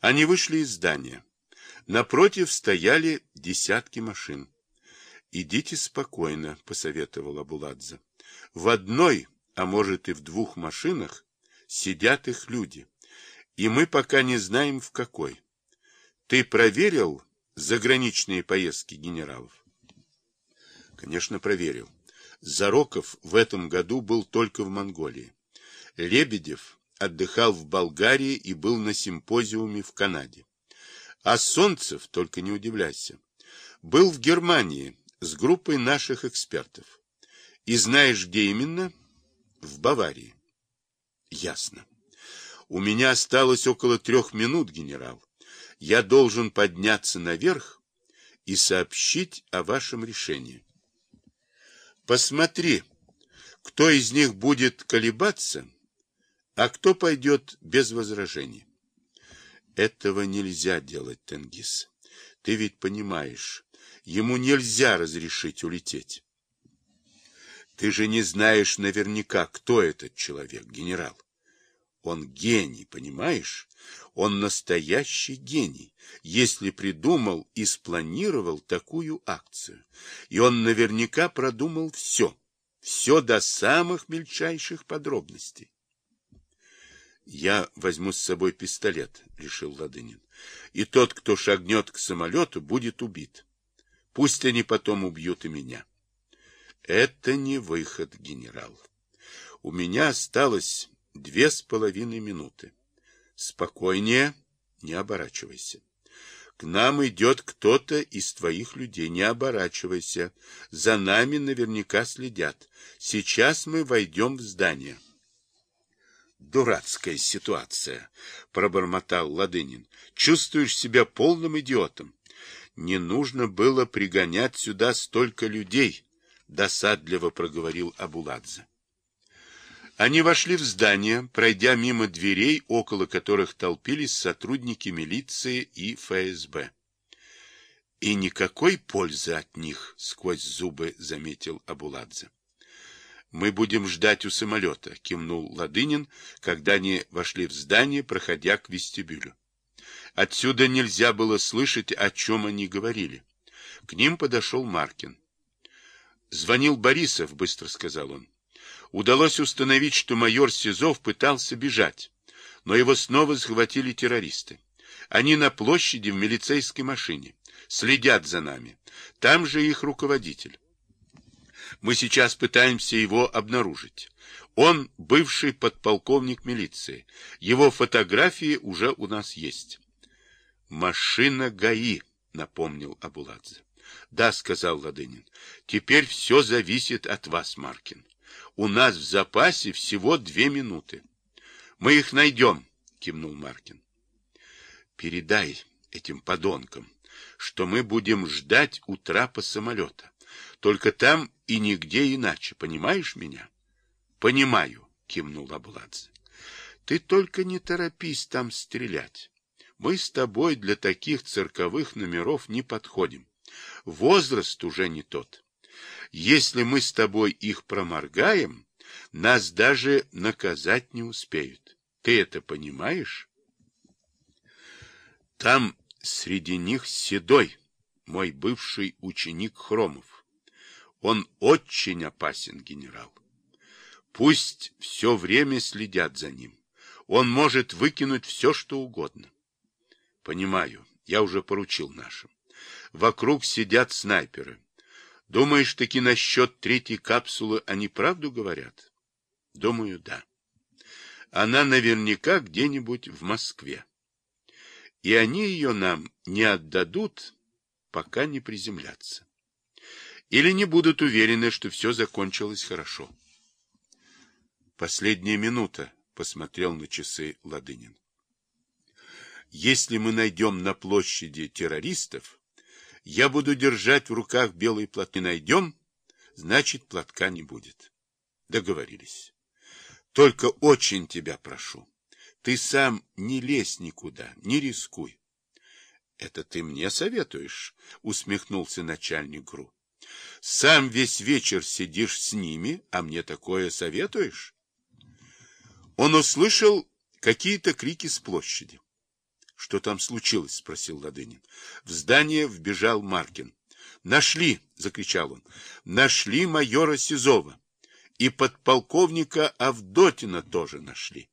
Они вышли из здания. Напротив стояли десятки машин. «Идите спокойно», — посоветовал Абуладзе. «В одной, а может и в двух машинах, сидят их люди, и мы пока не знаем, в какой. Ты проверил заграничные поездки генералов?» «Конечно, проверил. Зароков в этом году был только в Монголии. Лебедев отдыхал в Болгарии и был на симпозиуме в Канаде. А Солнцев, только не удивляйся, был в Германии с группой наших экспертов. И знаешь, где именно? В Баварии. Ясно. У меня осталось около трех минут, генерал. Я должен подняться наверх и сообщить о вашем решении. Посмотри, кто из них будет колебаться, а кто пойдет без возражений. Этого нельзя делать, Тенгиз. Ты ведь понимаешь, ему нельзя разрешить улететь. Ты же не знаешь наверняка, кто этот человек, генерал. Он гений, понимаешь? Он настоящий гений, если придумал и спланировал такую акцию. И он наверняка продумал все, все до самых мельчайших подробностей. Я возьму с собой пистолет, решил Ладынин. И тот, кто шагнет к самолету, будет убит. Пусть они потом убьют и меня. Это не выход, генерал. У меня осталось две с половиной минуты. Спокойнее, не оборачивайся. К нам идет кто-то из твоих людей. Не оборачивайся. За нами наверняка следят. Сейчас мы войдем в здание. Дурацкая ситуация, пробормотал Ладынин. Чувствуешь себя полным идиотом. Не нужно было пригонять сюда столько людей, досадливо проговорил Абуладзе. Они вошли в здание, пройдя мимо дверей, около которых толпились сотрудники милиции и ФСБ. И никакой пользы от них, сквозь зубы заметил Абуладзе. Мы будем ждать у самолета, кивнул Ладынин, когда они вошли в здание, проходя к вестибюлю. Отсюда нельзя было слышать, о чем они говорили. К ним подошел Маркин. Звонил Борисов, быстро сказал он удалось установить, что майор Сизов пытался бежать, но его снова схватили террористы. Они на площади в милицейской машине, следят за нами. Там же их руководитель. Мы сейчас пытаемся его обнаружить. Он бывший подполковник милиции. Его фотографии уже у нас есть. Машина ГАИ, напомнил Абуладзе. Да, сказал Ладынин. Теперь все зависит от вас, Маркин. У нас в запасе всего две минуты. Мы их найдем, кивнул Маркин. Передай этим подонкам, что мы будем ждать у трапа самолета. Только там и нигде иначе, понимаешь меня? Понимаю, кивнул Абуладзе. Ты только не торопись там стрелять. Мы с тобой для таких цирковых номеров не подходим. Возраст уже не тот. Если мы с тобой их проморгаем, нас даже наказать не успеют. Ты это понимаешь? Там среди них Седой, мой бывший ученик Хромов. Он очень опасен, генерал. Пусть все время следят за ним. Он может выкинуть все, что угодно. Понимаю, я уже поручил нашим. Вокруг сидят снайперы. Думаешь, таки насчет третьей капсулы они правду говорят? Думаю, да. Она наверняка где-нибудь в Москве. И они ее нам не отдадут, пока не приземлятся. Или не будут уверены, что все закончилось хорошо. Последняя минута, посмотрел на часы Ладынин. Если мы найдем на площади террористов, я буду держать в руках белый плат. Не найдем, значит, платка не будет. Договорились. Только очень тебя прошу. Ты сам не лезь никуда, не рискуй. Это ты мне советуешь? Усмехнулся начальник ГРУ. Сам весь вечер сидишь с ними, а мне такое советуешь? Он услышал какие-то крики с площади. Что там случилось? спросил Ладынин. В здание вбежал Маркин. Нашли, закричал он. Нашли майора Сизова. И подполковника Авдотина тоже нашли.